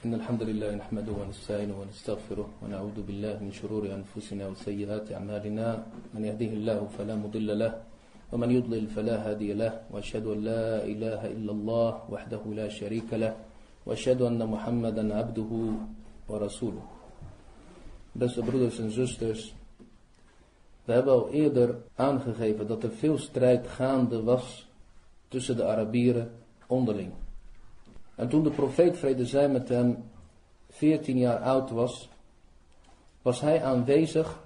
إن الحمد لله نحمده ونستعينه ونستغفره ونعوذ بالله من شرور أنفسنا وسيئات أعمالنا من يهده الله فلا مضل له ومن يضلل فلا هادي له وأشهد أن لا إله إلا الله وحده لا شريك له وأشهد أن محمدا عبده ورسوله Beste broeders en zusters, we hebben al eerder aangegeven dat er veel strijd gaande was tussen de Arabieren onderling. En toen de profeet vrede zij met hem 14 jaar oud was, was hij aanwezig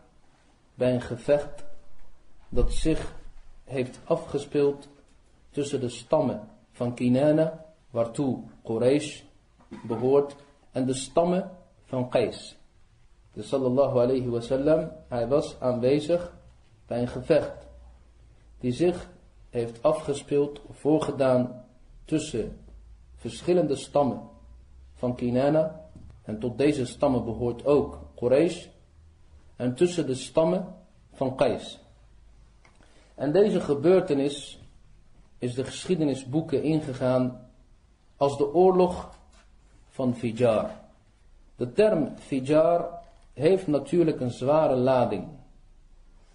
bij een gevecht dat zich heeft afgespeeld tussen de stammen van Kinana, waartoe Quraysh behoort, en de stammen van Qais. Dus sallallahu alayhi wasallam, hij was aanwezig bij een gevecht die zich heeft afgespeeld, voorgedaan tussen verschillende stammen van Kinana. En tot deze stammen behoort ook Quraysh. En tussen de stammen van Qais. En deze gebeurtenis is de geschiedenisboeken ingegaan als de oorlog van Fijar. De term Fijar heeft natuurlijk een zware lading.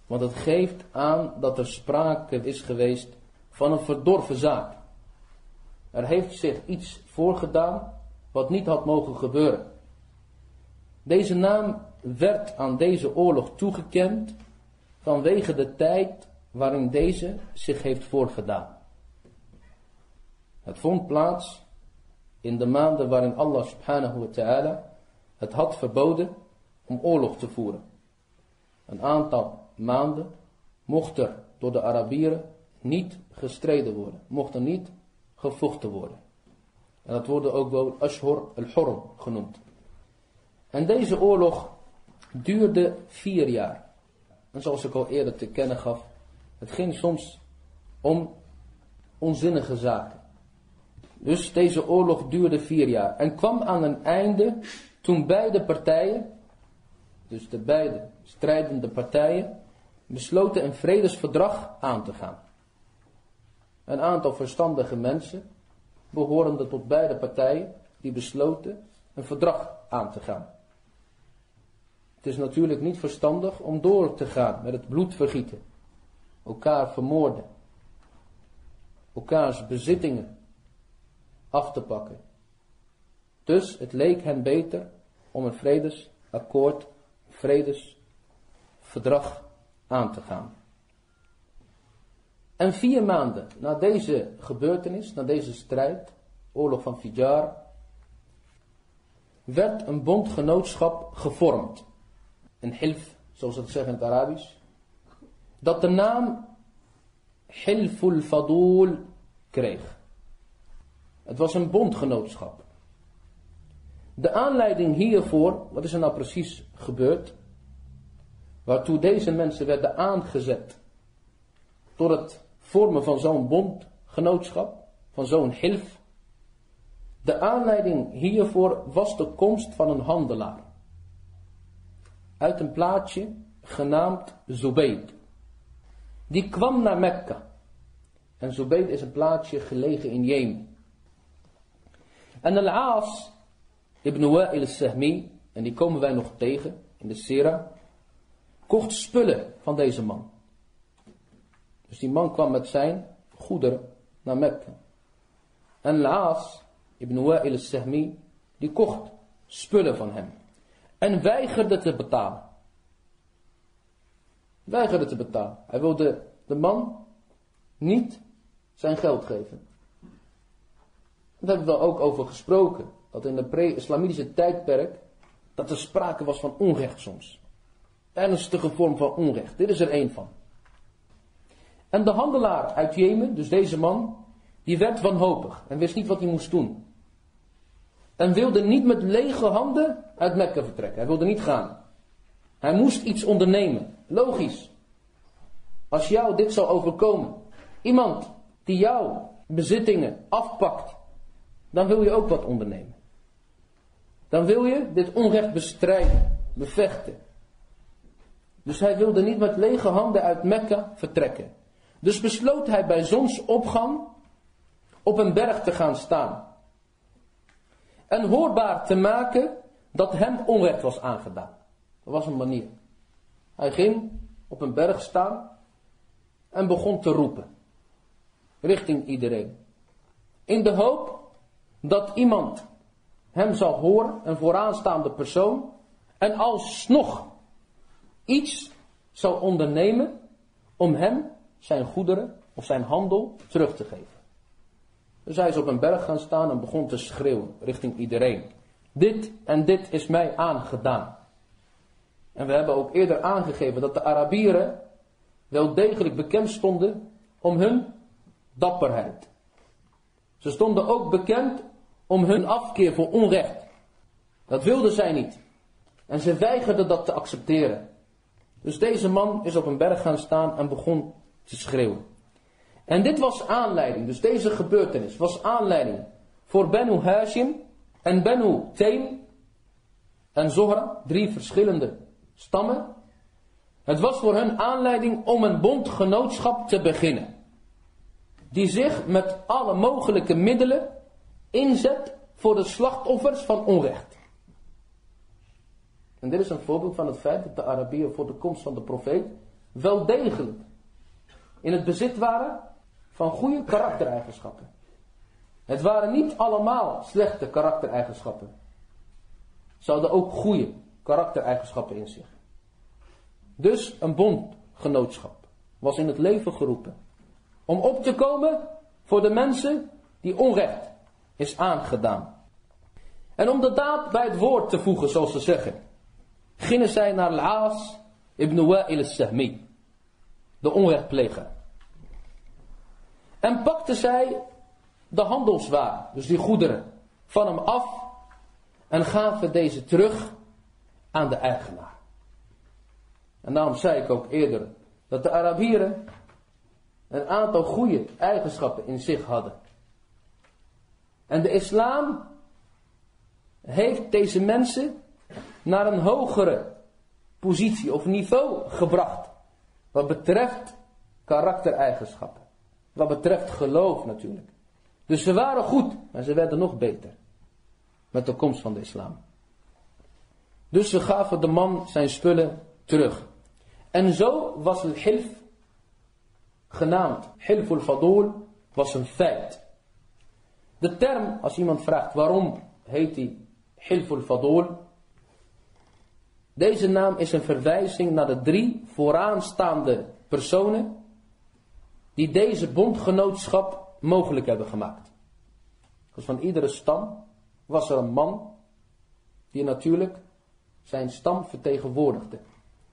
Want het geeft aan dat er sprake is geweest van een verdorven zaak. Er heeft zich iets voorgedaan wat niet had mogen gebeuren. Deze naam werd aan deze oorlog toegekend vanwege de tijd waarin deze zich heeft voorgedaan. Het vond plaats in de maanden waarin Allah subhanahu wa ta'ala het had verboden om oorlog te voeren. Een aantal maanden mocht er door de Arabieren niet gestreden worden, mocht er niet gevochten worden. En dat wordt ook wel Ashur al-Hurm genoemd. En deze oorlog duurde vier jaar. En zoals ik al eerder te kennen gaf, het ging soms om onzinnige zaken. Dus deze oorlog duurde vier jaar en kwam aan een einde toen beide partijen, dus de beide strijdende partijen, besloten een vredesverdrag aan te gaan. Een aantal verstandige mensen, behorende tot beide partijen, die besloten een verdrag aan te gaan. Het is natuurlijk niet verstandig om door te gaan met het bloedvergieten, elkaar vermoorden, elkaars bezittingen af te pakken. Dus het leek hen beter om een vredesakkoord, vredesverdrag aan te gaan. En vier maanden na deze gebeurtenis, na deze strijd, oorlog van Fijar, werd een bondgenootschap gevormd. Een hilf, zoals ze het zeggen in het Arabisch. Dat de naam Hilful Fadul kreeg. Het was een bondgenootschap. De aanleiding hiervoor, wat is er nou precies gebeurd? Waartoe deze mensen werden aangezet door het vormen van zo'n bondgenootschap, van zo'n hilf. De aanleiding hiervoor was de komst van een handelaar. Uit een plaatsje genaamd Zubayd. Die kwam naar Mekka. En Zubayd is een plaatsje gelegen in Jemen. En Al-Aas ibn Wa'il al-Sahmi, en die komen wij nog tegen in de Sira, kocht spullen van deze man. Dus die man kwam met zijn goederen naar Mekka. En Laas ibn Wa'il al-Sahmi, die kocht spullen van hem. En weigerde te betalen. Weigerde te betalen. Hij wilde de man niet zijn geld geven. Daar hebben we ook over gesproken. Dat in de pre-islamitische tijdperk, dat er sprake was van onrecht soms. Ernstige vorm van onrecht. Dit is er één van. En de handelaar uit Jemen, dus deze man, die werd wanhopig en wist niet wat hij moest doen. En wilde niet met lege handen uit Mekka vertrekken. Hij wilde niet gaan. Hij moest iets ondernemen. Logisch. Als jou dit zou overkomen. Iemand die jouw bezittingen afpakt. Dan wil je ook wat ondernemen. Dan wil je dit onrecht bestrijden. Bevechten. Dus hij wilde niet met lege handen uit Mekka vertrekken. Dus besloot hij bij zonsopgang op een berg te gaan staan. en hoorbaar te maken dat hem onrecht was aangedaan. Dat was een manier. Hij ging op een berg staan en begon te roepen. Richting iedereen. In de hoop dat iemand hem zou horen, een vooraanstaande persoon, en alsnog iets zou ondernemen om hem zijn goederen of zijn handel terug te geven. Dus hij is op een berg gaan staan en begon te schreeuwen richting iedereen. Dit en dit is mij aangedaan. En we hebben ook eerder aangegeven dat de Arabieren wel degelijk bekend stonden om hun dapperheid. Ze stonden ook bekend om hun afkeer voor onrecht. Dat wilden zij niet. En ze weigerden dat te accepteren. Dus deze man is op een berg gaan staan en begon te schreeuwen. En dit was aanleiding, dus deze gebeurtenis was aanleiding voor Benu Hashim en Benu Taim en Zohra, drie verschillende stammen. Het was voor hun aanleiding om een bondgenootschap te beginnen. Die zich met alle mogelijke middelen inzet voor de slachtoffers van onrecht. En dit is een voorbeeld van het feit dat de Arabieren voor de komst van de profeet wel degelijk in het bezit waren van goede karaktereigenschappen. Het waren niet allemaal slechte karaktereigenschappen. Ze hadden ook goede karaktereigenschappen in zich. Dus een bondgenootschap was in het leven geroepen. Om op te komen voor de mensen die onrecht is aangedaan. En om de daad bij het woord te voegen, zoals ze zeggen, gingen zij naar Al-Aas ibn Wa'il al-Sahmi, de onrechtpleger. En pakten zij de handelswaar, dus die goederen, van hem af en gaven deze terug aan de eigenaar. En daarom zei ik ook eerder dat de Arabieren een aantal goede eigenschappen in zich hadden. En de islam heeft deze mensen naar een hogere positie of niveau gebracht. Wat betreft karaktereigenschappen. Wat betreft geloof natuurlijk. Dus ze waren goed, maar ze werden nog beter. Met de komst van de islam. Dus ze gaven de man zijn spullen terug. En zo was het hilf, genaamd hilful was een feit. De term, als iemand vraagt waarom heet hij hilful deze naam is een verwijzing naar de drie vooraanstaande personen die deze bondgenootschap mogelijk hebben gemaakt. Dus van iedere stam was er een man die natuurlijk zijn stam vertegenwoordigde.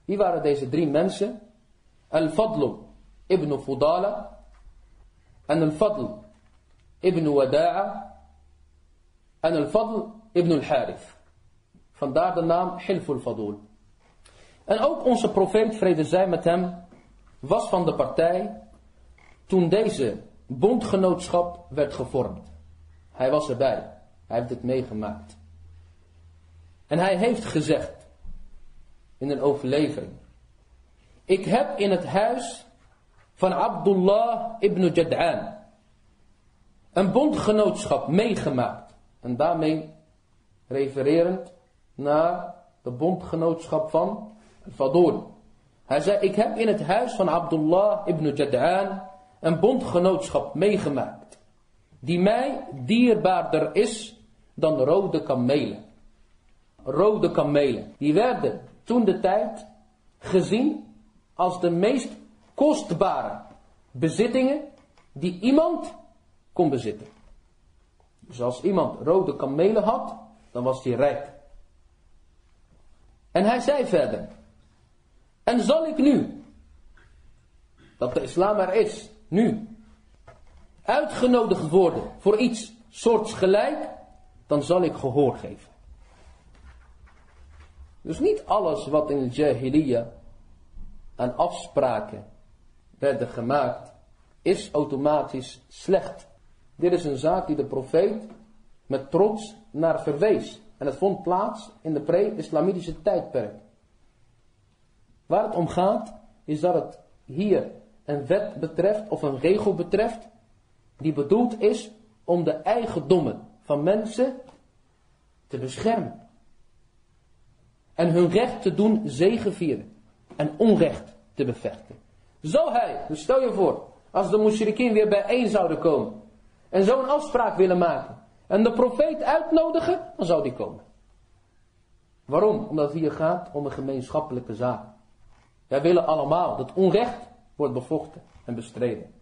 Wie waren deze drie mensen? Al-Fadl ibn Fudala en Al-Fadl ibn Wada'a en Al-Fadl ibn al-Harith. Vandaar de naam Hilful Fadul. En ook onze profeet, vrede zij met hem, was van de partij toen deze bondgenootschap werd gevormd. Hij was erbij. Hij heeft het meegemaakt. En hij heeft gezegd in een overlevering. Ik heb in het huis van Abdullah ibn Jad'an een bondgenootschap meegemaakt. En daarmee refererend naar de bondgenootschap van Fadul. Hij zei, ik heb in het huis van Abdullah ibn Jad'an een bondgenootschap meegemaakt. Die mij dierbaarder is dan rode kamelen. Rode kamelen. Die werden toen de tijd gezien als de meest kostbare bezittingen die iemand kon bezitten. Dus als iemand rode kamelen had, dan was hij rijk. En hij zei verder. En zal ik nu, dat de islam er is, nu, uitgenodigd worden voor iets soortgelijk, dan zal ik gehoor geven. Dus niet alles wat in jahiliya aan afspraken werden gemaakt, is automatisch slecht. Dit is een zaak die de profeet met trots naar verwees. En het vond plaats in de pre-islamitische tijdperk. Waar het om gaat, is dat het hier een wet betreft of een regel betreft, die bedoeld is om de eigendommen van mensen te beschermen. En hun recht te doen zegevieren. En onrecht te bevechten. Zou hij, dus stel je voor, als de mushrikien weer bijeen zouden komen. En zo'n afspraak willen maken. En de profeet uitnodigen, dan zou die komen. Waarom? Omdat het hier gaat om een gemeenschappelijke zaak. Wij willen allemaal dat onrecht wordt bevochten en bestreden.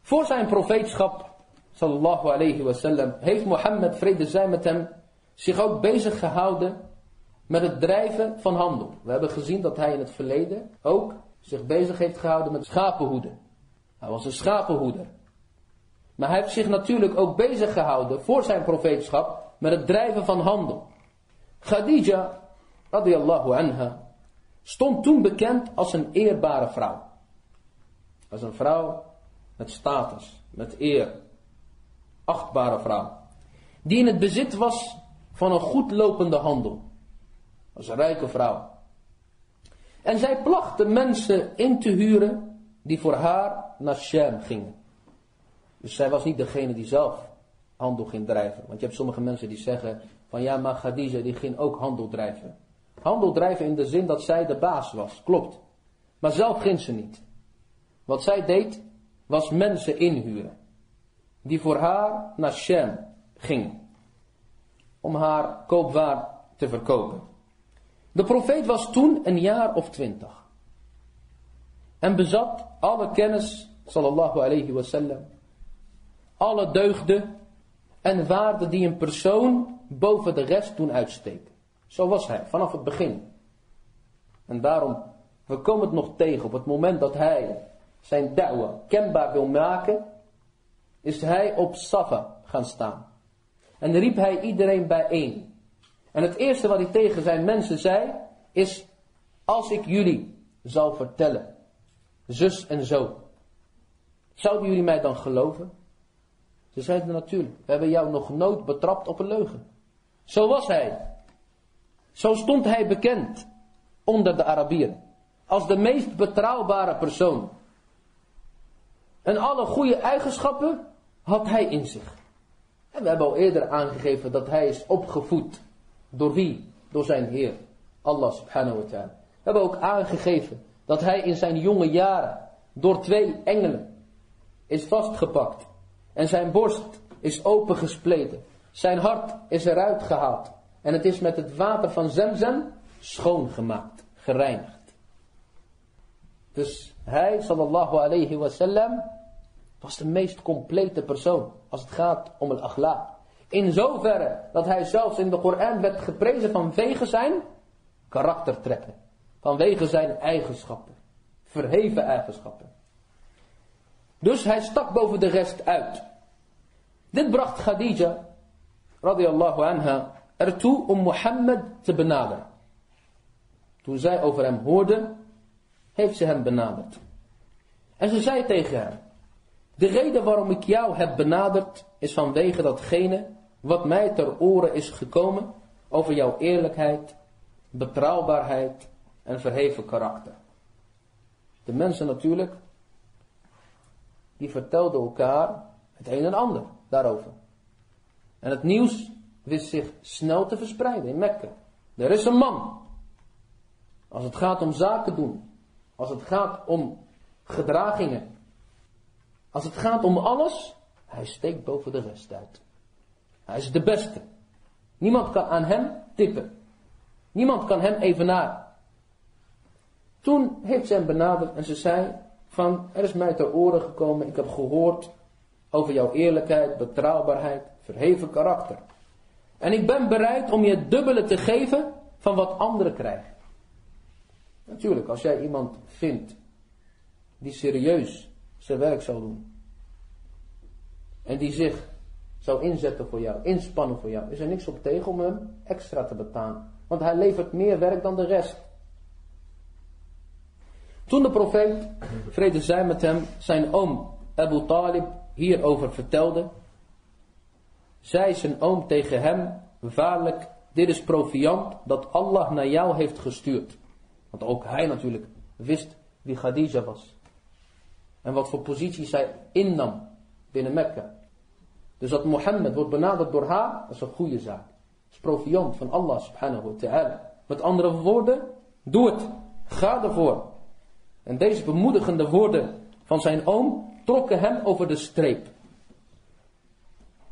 Voor zijn profeetschap, sallallahu alayhi wasallam, heeft Mohammed, vrede zij met hem, zich ook bezig gehouden met het drijven van handel. We hebben gezien dat hij in het verleden ook zich bezig heeft gehouden met schapenhoeden. Hij was een schapenhoeder. Maar hij heeft zich natuurlijk ook bezig gehouden voor zijn profeetschap met het drijven van handel. Khadija, radiallahu anha, stond toen bekend als een eerbare vrouw. Als een vrouw met status, met eer. Achtbare vrouw. Die in het bezit was van een goed lopende handel. Als een rijke vrouw. En zij placht mensen in te huren die voor haar naar Shem gingen. Dus zij was niet degene die zelf handel ging drijven. Want je hebt sommige mensen die zeggen van ja, maar Khadija die ging ook handel drijven. Handel drijven in de zin dat zij de baas was, klopt. Maar zelf ging ze niet. Wat zij deed, was mensen inhuren. Die voor haar naar Shem gingen. Om haar koopwaar te verkopen. De profeet was toen een jaar of twintig. En bezat alle kennis, sallallahu alayhi wasallam. Alle deugden en waarden die een persoon boven de rest doen uitsteken. Zo was hij, vanaf het begin. En daarom, we komen het nog tegen op het moment dat hij zijn da'wa kenbaar wil maken, is hij op Safa gaan staan. En riep hij iedereen bijeen. En het eerste wat hij tegen zijn mensen zei, is, als ik jullie zal vertellen, zus en zo, zouden jullie mij dan geloven? Ze zeiden natuurlijk, we hebben jou nog nooit betrapt op een leugen. Zo was hij. Zo stond hij bekend onder de Arabieren. Als de meest betrouwbare persoon. En alle goede eigenschappen had hij in zich. En we hebben al eerder aangegeven dat hij is opgevoed. Door wie? Door zijn Heer. Allah subhanahu wa ta'ala. We hebben ook aangegeven dat hij in zijn jonge jaren door twee engelen is vastgepakt. En zijn borst is opengespleten. Zijn hart is eruit gehaald. En het is met het water van Zemzem schoongemaakt, gereinigd. Dus hij, sallallahu alayhi wasallam, was de meest complete persoon als het gaat om het akhlaq. In zoverre dat hij zelfs in de Koran werd geprezen vanwege zijn karaktertrekken. Vanwege zijn eigenschappen. Verheven eigenschappen. Dus hij stak boven de rest uit. Dit bracht Khadija, radiallahu anha, ertoe om Mohammed te benaderen. Toen zij over hem hoorde, heeft ze hem benaderd. En ze zei tegen hem, de reden waarom ik jou heb benaderd is vanwege datgene wat mij ter oren is gekomen over jouw eerlijkheid, betrouwbaarheid en verheven karakter. De mensen natuurlijk, die vertelden elkaar het een en ander daarover. En het nieuws wist zich snel te verspreiden in Mekka. Er is een man. Als het gaat om zaken doen. Als het gaat om gedragingen. Als het gaat om alles. Hij steekt boven de rest uit. Hij is de beste. Niemand kan aan hem tippen. Niemand kan hem evenaren. Toen heeft ze hem benaderd en ze zei van er is mij ter oren gekomen. Ik heb gehoord over jouw eerlijkheid, betrouwbaarheid, verheven karakter. En ik ben bereid om je het dubbele te geven van wat anderen krijgen. Natuurlijk, als jij iemand vindt die serieus zijn werk zou doen. En die zich zou inzetten voor jou, inspannen voor jou. Is er niks op tegen om hem extra te betalen. Want hij levert meer werk dan de rest. Toen de profeet, vrede zij met hem, zijn oom Abu Talib hierover vertelde, zei zijn oom tegen hem, waarlijk, dit is proviant dat Allah naar jou heeft gestuurd. Want ook hij natuurlijk wist wie Khadija was. En wat voor positie zij innam binnen Mekka. Dus dat Mohammed wordt benaderd door haar, dat is een goede zaak. is proviant van Allah subhanahu wa ta'ala. Met andere woorden, doe het. Ga ervoor. En deze bemoedigende woorden van zijn oom trokken hem over de streep.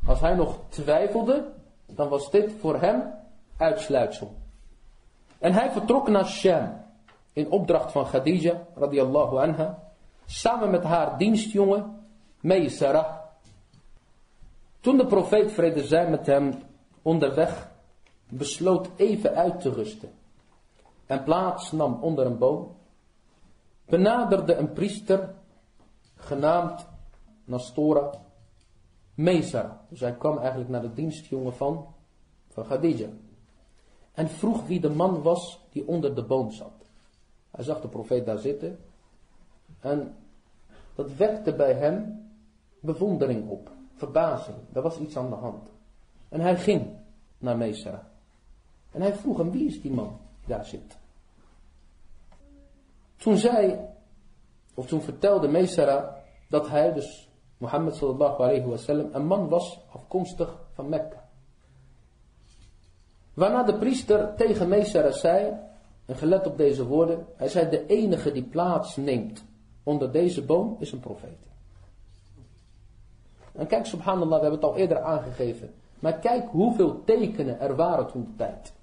Als hij nog twijfelde, dan was dit voor hem uitsluitsel. En hij vertrok naar Sham in opdracht van Khadija radiallahu anha, samen met haar dienstjongen Meisara. Toen de profeet vrede zij met hem onderweg besloot even uit te rusten en plaats nam onder een boom, benaderde een priester genaamd Nastora Meisara. Dus hij kwam eigenlijk naar de dienstjongen van, van Khadija. En vroeg wie de man was die onder de boom zat. Hij zag de profeet daar zitten. En dat wekte bij hem bewondering op. Verbazing. Er was iets aan de hand. En hij ging naar Meesara. En hij vroeg hem, wie is die man die daar zit? Toen zei, of toen vertelde Meesara dat hij, dus Mohammed sallallahu alayhi wa sallam, een man was afkomstig van Mekka. Waarna de priester tegen Meesara zei, en gelet op deze woorden, hij zei de enige die plaats neemt onder deze boom is een profeet. En kijk, subhanallah, we hebben het al eerder aangegeven. Maar kijk hoeveel tekenen er waren toen de tijd.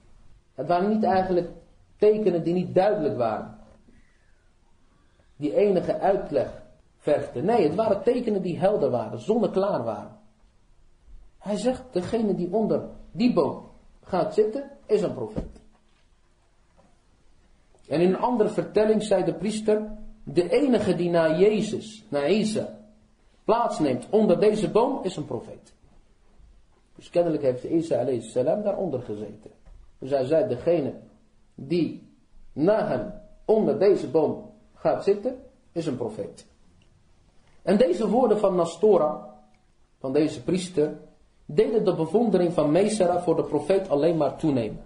Het waren niet eigenlijk tekenen die niet duidelijk waren. Die enige uitleg vergden. Nee, het waren tekenen die helder waren, zonneklaar waren. Hij zegt, degene die onder die boom gaat zitten, is een profeet. En in een andere vertelling zei de priester, de enige die na Jezus, na Isa, plaatsneemt onder deze boom is een profeet. Dus kennelijk heeft Isa salam daaronder gezeten. Dus hij zei, degene die na hem onder deze boom gaat zitten, is een profeet. En deze woorden van Nastora, van deze priester, deden de bewondering van Mesera voor de profeet alleen maar toenemen.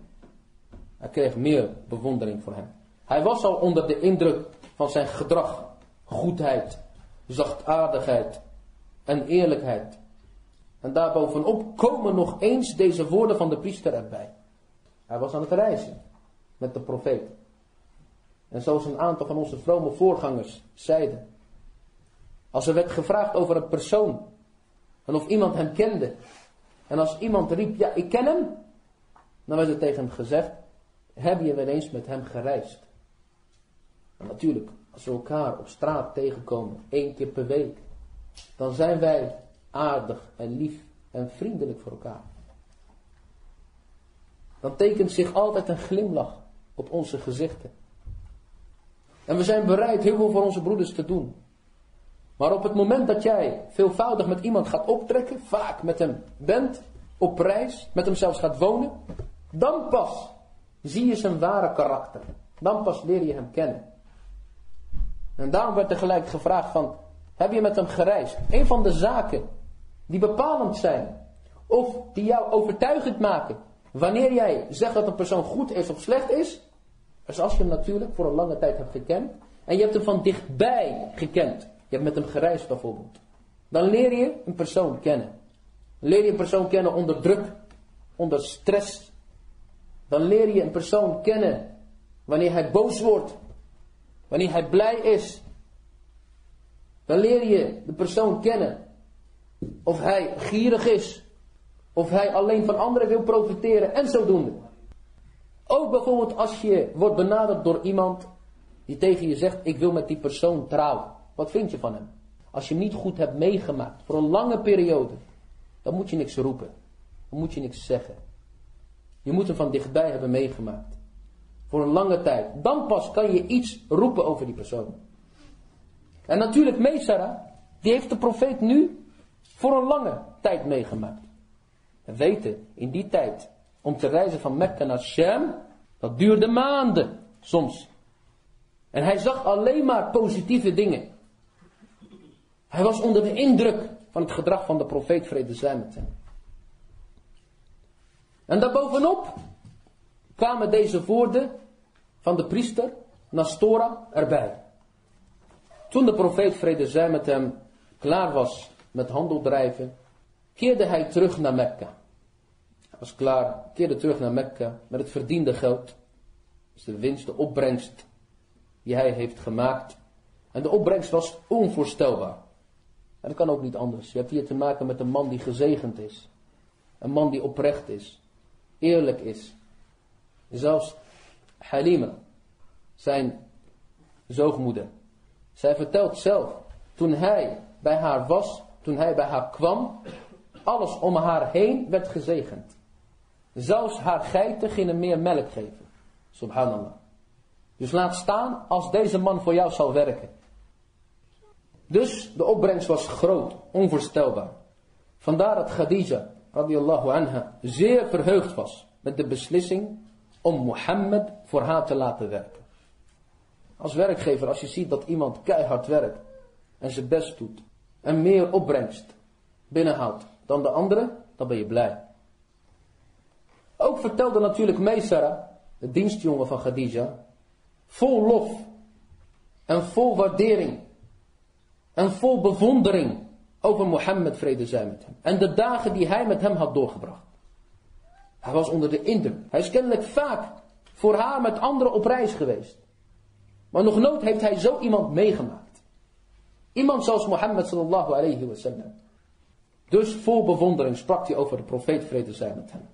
Hij kreeg meer bewondering voor hem. Hij was al onder de indruk van zijn gedrag, goedheid, zachtaardigheid en eerlijkheid. En daarbovenop komen nog eens deze woorden van de priester erbij. Hij was aan het reizen met de profeet. En zoals een aantal van onze vrome voorgangers zeiden. Als er werd gevraagd over een persoon. En of iemand hem kende. En als iemand riep, ja ik ken hem. Dan werd er tegen hem gezegd, heb je wel eens met hem gereisd? Natuurlijk, als we elkaar op straat tegenkomen, één keer per week, dan zijn wij aardig en lief en vriendelijk voor elkaar. Dan tekent zich altijd een glimlach op onze gezichten. En we zijn bereid heel veel voor onze broeders te doen. Maar op het moment dat jij veelvoudig met iemand gaat optrekken, vaak met hem bent, op reis, met hem zelfs gaat wonen, dan pas zie je zijn ware karakter. Dan pas leer je hem kennen. En daarom werd er gelijk gevraagd van, heb je met hem gereisd? Een van de zaken die bepalend zijn, of die jou overtuigend maken, wanneer jij zegt dat een persoon goed is of slecht is, is als je hem natuurlijk voor een lange tijd hebt gekend, en je hebt hem van dichtbij gekend. Je hebt met hem gereisd bijvoorbeeld. Dan leer je een persoon kennen. Leer je een persoon kennen onder druk, onder stress. Dan leer je een persoon kennen wanneer hij boos wordt, Wanneer hij blij is, dan leer je de persoon kennen. Of hij gierig is. Of hij alleen van anderen wil profiteren en zodoende. Ook bijvoorbeeld als je wordt benaderd door iemand die tegen je zegt, ik wil met die persoon trouwen. Wat vind je van hem? Als je hem niet goed hebt meegemaakt, voor een lange periode, dan moet je niks roepen. Dan moet je niks zeggen. Je moet hem van dichtbij hebben meegemaakt voor een lange tijd. Dan pas kan je iets roepen over die persoon. En natuurlijk Mesara, die heeft de profeet nu voor een lange tijd meegemaakt. We weten, in die tijd, om te reizen van Mekka naar Sham, dat duurde maanden, soms. En hij zag alleen maar positieve dingen. Hij was onder de indruk van het gedrag van de profeet vrede zij met hem. En daarbovenop kwamen deze woorden van de priester Nastora erbij. Toen de profeet vrede zij met hem klaar was met handel drijven, keerde hij terug naar Mekka. Was klaar, keerde terug naar Mekka met het verdiende geld. Dus de winst, de opbrengst die hij heeft gemaakt. En de opbrengst was onvoorstelbaar. En dat kan ook niet anders. Je hebt hier te maken met een man die gezegend is. Een man die oprecht is. Eerlijk is. Zelfs Halima, zijn zoogmoeder. Zij vertelt zelf, toen hij bij haar was, toen hij bij haar kwam, alles om haar heen werd gezegend. Zelfs haar geiten gingen meer melk geven. Subhanallah. Dus laat staan als deze man voor jou zal werken. Dus de opbrengst was groot, onvoorstelbaar. Vandaar dat Khadija, radiallahu anha, zeer verheugd was met de beslissing om Mohammed voor haar te laten werken. Als werkgever, als je ziet dat iemand keihard werkt en zijn best doet en meer opbrengst binnenhoudt dan de andere, dan ben je blij. Ook vertelde natuurlijk Meesara, de dienstjongen van Khadija, vol lof en vol waardering en vol bewondering over Mohammed vrede zij met hem. En de dagen die hij met hem had doorgebracht. Hij was onder de indruk. Hij is kennelijk vaak voor haar met anderen op reis geweest. Maar nog nooit heeft hij zo iemand meegemaakt. Iemand zoals Mohammed sallallahu alayhi wa sallam. Dus vol bewondering sprak hij over de profeet vrede zij met hem.